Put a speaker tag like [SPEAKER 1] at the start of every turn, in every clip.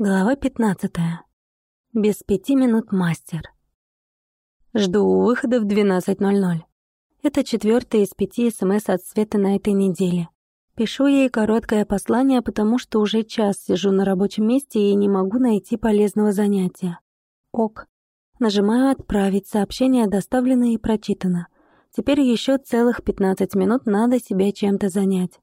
[SPEAKER 1] Глава 15. Без пяти минут мастер. Жду у выхода в 12.00. Это четвертый из пяти СМС от Светы на этой неделе. Пишу ей короткое послание, потому что уже час сижу на рабочем месте и не могу найти полезного занятия. Ок. Нажимаю «Отправить». Сообщение доставлено и прочитано. Теперь еще целых 15 минут надо себя чем-то занять.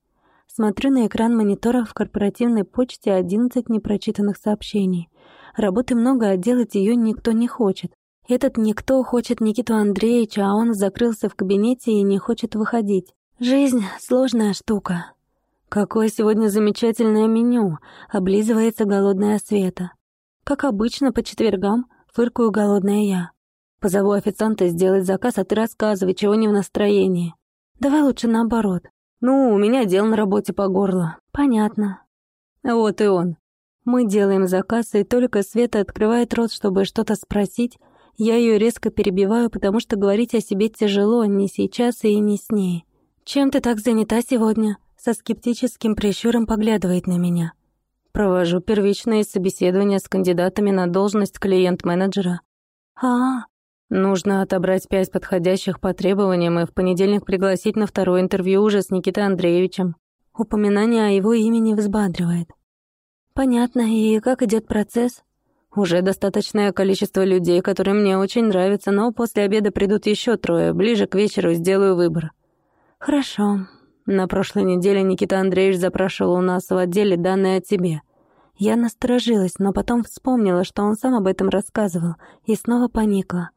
[SPEAKER 1] Смотрю на экран монитора в корпоративной почте 11 непрочитанных сообщений. Работы много, а делать ее никто не хочет. Этот никто хочет Никиту Андреевича, а он закрылся в кабинете и не хочет выходить. Жизнь — сложная штука. Какое сегодня замечательное меню, облизывается голодная Света. Как обычно, по четвергам фыркаю голодная я. Позову официанта сделать заказ, а ты рассказывай, чего не в настроении. Давай лучше наоборот. «Ну, у меня дел на работе по горло». «Понятно». Вот и он. Мы делаем заказ, и только Света открывает рот, чтобы что-то спросить. Я ее резко перебиваю, потому что говорить о себе тяжело, не сейчас и не с ней. «Чем ты так занята сегодня?» Со скептическим прищуром поглядывает на меня. Провожу первичные собеседования с кандидатами на должность клиент-менеджера. «А, Нужно отобрать пять подходящих по требованиям и в понедельник пригласить на второе интервью уже с Никитой Андреевичем. Упоминание о его имени взбадривает. Понятно, и как идет процесс? Уже достаточное количество людей, которые мне очень нравятся, но после обеда придут еще трое. Ближе к вечеру сделаю выбор. Хорошо. На прошлой неделе Никита Андреевич запрашивал у нас в отделе данные о тебе. Я насторожилась, но потом вспомнила, что он сам об этом рассказывал, и снова поникла.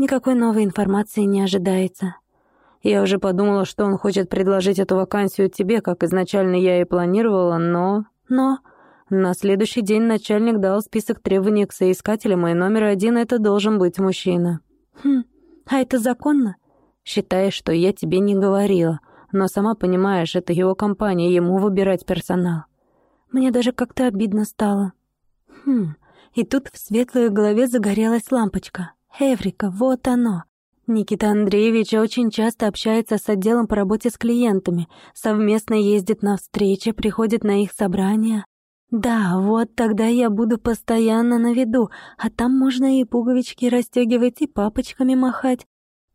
[SPEAKER 1] Никакой новой информации не ожидается. Я уже подумала, что он хочет предложить эту вакансию тебе, как изначально я и планировала, но... Но... На следующий день начальник дал список требований к соискателям, и номер один — это должен быть мужчина. Хм, а это законно? Считаешь, что я тебе не говорила, но сама понимаешь, это его компания, ему выбирать персонал. Мне даже как-то обидно стало. Хм, и тут в светлой голове загорелась лампочка. Эврика, вот оно. Никита Андреевич очень часто общается с отделом по работе с клиентами, совместно ездит на встречи, приходит на их собрания. Да, вот тогда я буду постоянно на виду, а там можно и пуговички расстегивать, и папочками махать.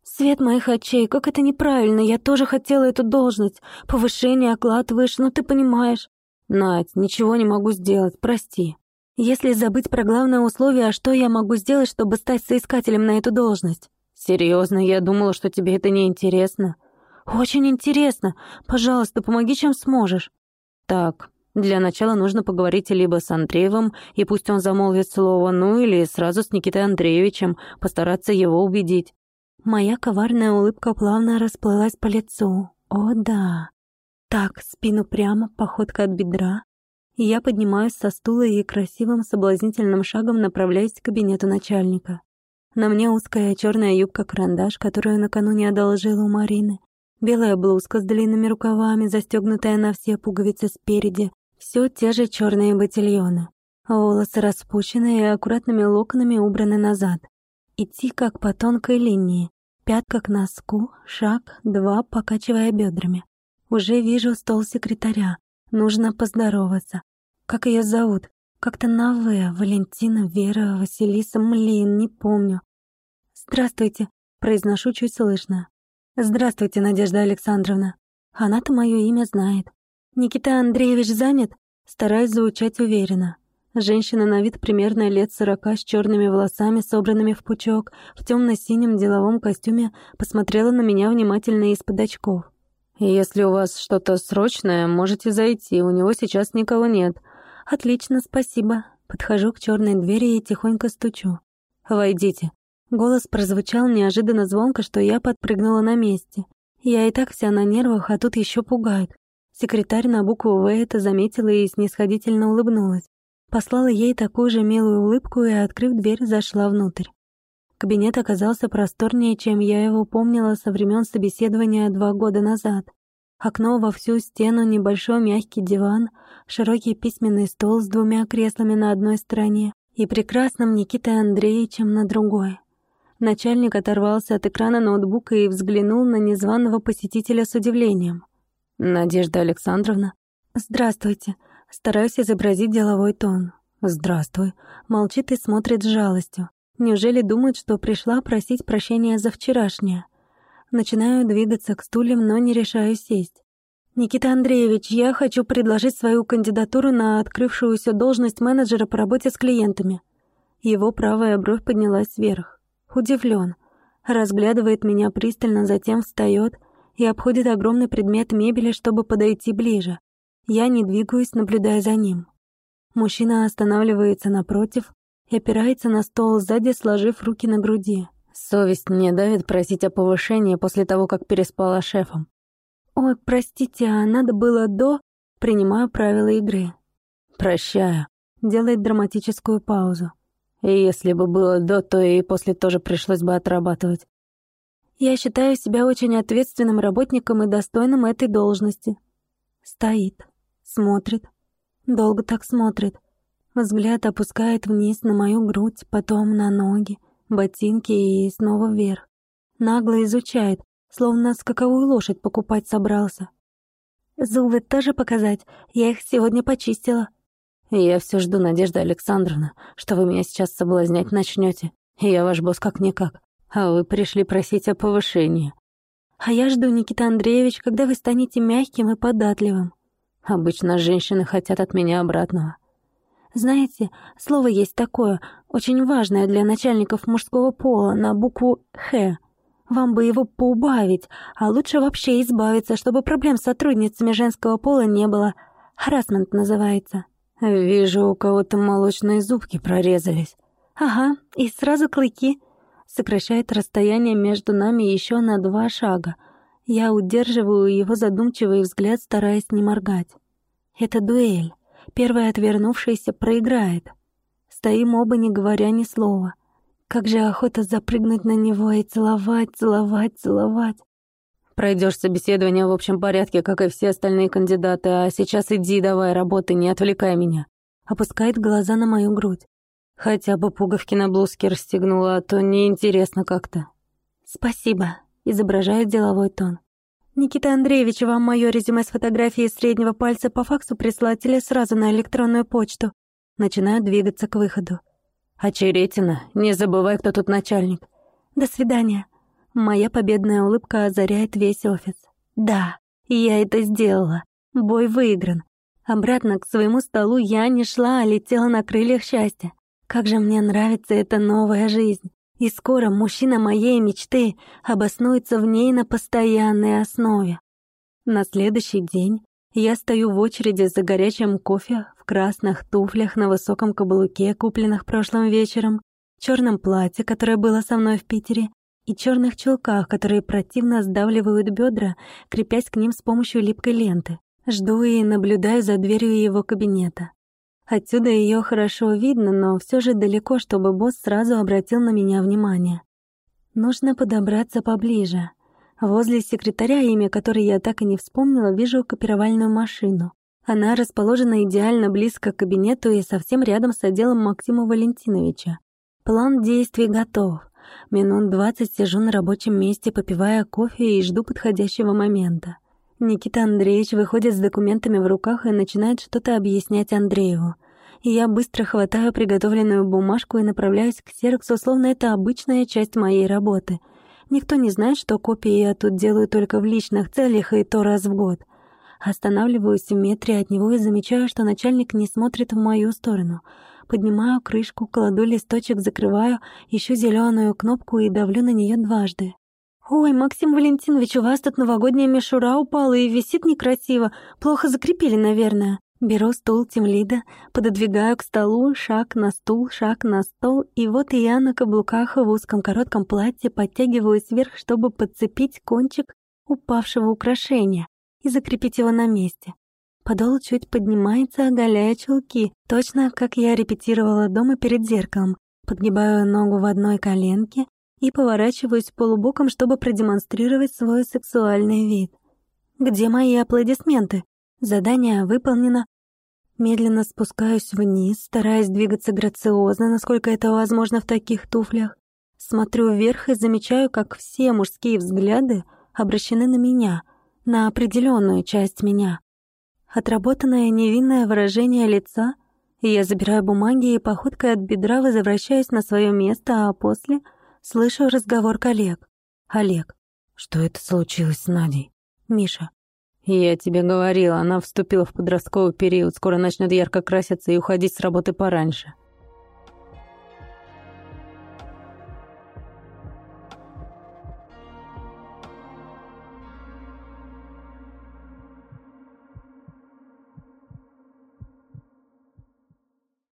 [SPEAKER 1] Свет моих очей, как это неправильно, я тоже хотела эту должность. Повышение, оклад выше, ну ты понимаешь. Надь, ничего не могу сделать, прости. Если забыть про главное условие, а что я могу сделать, чтобы стать соискателем на эту должность? Серьезно, я думала, что тебе это не интересно. Очень интересно. Пожалуйста, помоги, чем сможешь. Так, для начала нужно поговорить либо с Андреевым, и пусть он замолвит слово, ну или сразу с Никитой Андреевичем, постараться его убедить. Моя коварная улыбка плавно расплылась по лицу. О, да. Так, спину прямо, походка от бедра, я поднимаюсь со стула и красивым соблазнительным шагом направляюсь к кабинету начальника. На мне узкая черная юбка-карандаш, которую накануне одолжила у Марины, белая блузка с длинными рукавами, застегнутая на все пуговицы спереди, все те же черные ботильоны. Волосы распущены и аккуратными локонами убраны назад. Идти как по тонкой линии, пятка к носку, шаг, два, покачивая бедрами. Уже вижу стол секретаря, Нужно поздороваться. Как ее зовут? Как-то на «В». Валентина, Вера, Василиса, Млин, не помню. «Здравствуйте», — произношу чуть слышно. «Здравствуйте, Надежда Александровна. Она-то мое имя знает. Никита Андреевич занят?» Стараюсь звучать уверенно. Женщина на вид примерно лет сорока с черными волосами, собранными в пучок, в темно-синем деловом костюме, посмотрела на меня внимательно из-под очков. «Если у вас что-то срочное, можете зайти, у него сейчас никого нет». «Отлично, спасибо». Подхожу к черной двери и тихонько стучу. «Войдите». Голос прозвучал неожиданно звонко, что я подпрыгнула на месте. Я и так вся на нервах, а тут еще пугают. Секретарь на букву «В» это заметила и снисходительно улыбнулась. Послала ей такую же милую улыбку и, открыв дверь, зашла внутрь. Кабинет оказался просторнее, чем я его помнила со времен собеседования два года назад. Окно во всю стену, небольшой мягкий диван, широкий письменный стол с двумя креслами на одной стороне и прекрасным Никитой Андреевичем на другой. Начальник оторвался от экрана ноутбука и взглянул на незваного посетителя с удивлением. «Надежда Александровна?» «Здравствуйте». Стараюсь изобразить деловой тон. «Здравствуй», молчит и смотрит с жалостью. Неужели думает, что пришла просить прощения за вчерашнее? Начинаю двигаться к стульям, но не решаюсь сесть. «Никита Андреевич, я хочу предложить свою кандидатуру на открывшуюся должность менеджера по работе с клиентами». Его правая бровь поднялась вверх. Удивлен. Разглядывает меня пристально, затем встает и обходит огромный предмет мебели, чтобы подойти ближе. Я не двигаюсь, наблюдая за ним. Мужчина останавливается напротив и опирается на стол сзади, сложив руки на груди. Совесть мне давит просить о повышении после того, как переспала шефом. «Ой, простите, а надо было до...» Принимаю правила игры. «Прощаю». Делает драматическую паузу. И если бы было до, то и после тоже пришлось бы отрабатывать. Я считаю себя очень ответственным работником и достойным этой должности. Стоит, смотрит, долго так смотрит. Взгляд опускает вниз на мою грудь, потом на ноги, ботинки и снова вверх. Нагло изучает, словно скаковую лошадь покупать собрался. Зубы тоже показать, я их сегодня почистила. Я все жду, Надежда Александровна, что вы меня сейчас соблазнять начнете. Я ваш босс как-никак. А вы пришли просить о повышении. А я жду, Никита Андреевич, когда вы станете мягким и податливым. Обычно женщины хотят от меня обратного. Знаете, слово есть такое, очень важное для начальников мужского пола, на букву «Х». Вам бы его поубавить, а лучше вообще избавиться, чтобы проблем с сотрудницами женского пола не было. Харасмент называется. «Вижу, у кого-то молочные зубки прорезались». «Ага, и сразу клыки». Сокращает расстояние между нами еще на два шага. Я удерживаю его задумчивый взгляд, стараясь не моргать. Это дуэль. Первая отвернувшаяся проиграет. Стоим оба, не говоря ни слова. Как же охота запрыгнуть на него и целовать, целовать, целовать. Пройдешь собеседование в общем порядке, как и все остальные кандидаты, а сейчас иди давай, работай, не отвлекай меня. Опускает глаза на мою грудь. Хотя бы пуговки на блузке расстегнула, а то неинтересно как-то. Спасибо, изображает деловой тон. Никита Андреевич, вам мое резюме с фотографией среднего пальца по факсу прислать или сразу на электронную почту? Начинаю двигаться к выходу. Очеретина, не забывай, кто тут начальник. До свидания. Моя победная улыбка озаряет весь офис. Да, я это сделала. Бой выигран. Обратно к своему столу я не шла, а летела на крыльях счастья. Как же мне нравится эта новая жизнь. И скоро мужчина моей мечты обоснуется в ней на постоянной основе. На следующий день я стою в очереди за горячим кофе в красных туфлях на высоком каблуке, купленных прошлым вечером, черном платье, которое было со мной в Питере, и черных чулках, которые противно сдавливают бедра, крепясь к ним с помощью липкой ленты. Жду и наблюдаю за дверью его кабинета. Отсюда ее хорошо видно, но все же далеко, чтобы босс сразу обратил на меня внимание. Нужно подобраться поближе. Возле секретаря, имя которой я так и не вспомнила, вижу копировальную машину. Она расположена идеально близко к кабинету и совсем рядом с отделом Максима Валентиновича. План действий готов. Минут двадцать сижу на рабочем месте, попивая кофе и жду подходящего момента. Никита Андреевич выходит с документами в руках и начинает что-то объяснять Андрееву. Я быстро хватаю приготовленную бумажку и направляюсь к Серксу, словно это обычная часть моей работы. Никто не знает, что копии я тут делаю только в личных целях и то раз в год. Останавливаюсь в метре от него и замечаю, что начальник не смотрит в мою сторону — Поднимаю крышку, кладу листочек, закрываю, ищу зеленую кнопку и давлю на нее дважды. «Ой, Максим Валентинович, у вас тут новогодняя мишура упала и висит некрасиво. Плохо закрепили, наверное». Беру стул Тимлида, пододвигаю к столу, шаг на стул, шаг на стол, и вот я на каблуках в узком коротком платье подтягиваюсь вверх, чтобы подцепить кончик упавшего украшения и закрепить его на месте. Подол чуть поднимается, оголяя чулки, точно как я репетировала дома перед зеркалом. Подгибаю ногу в одной коленке и поворачиваюсь полубоком, чтобы продемонстрировать свой сексуальный вид. Где мои аплодисменты? Задание выполнено. Медленно спускаюсь вниз, стараясь двигаться грациозно, насколько это возможно в таких туфлях. Смотрю вверх и замечаю, как все мужские взгляды обращены на меня, на определенную часть меня. Отработанное невинное выражение лица Я забираю бумаги и походкой от бедра возвращаюсь на свое место, а после слышу разговор коллег. Олег.
[SPEAKER 2] Что это случилось с Надей?
[SPEAKER 1] Миша.
[SPEAKER 2] Я тебе говорила, она вступила в подростковый период, скоро начнет ярко краситься и уходить с работы пораньше.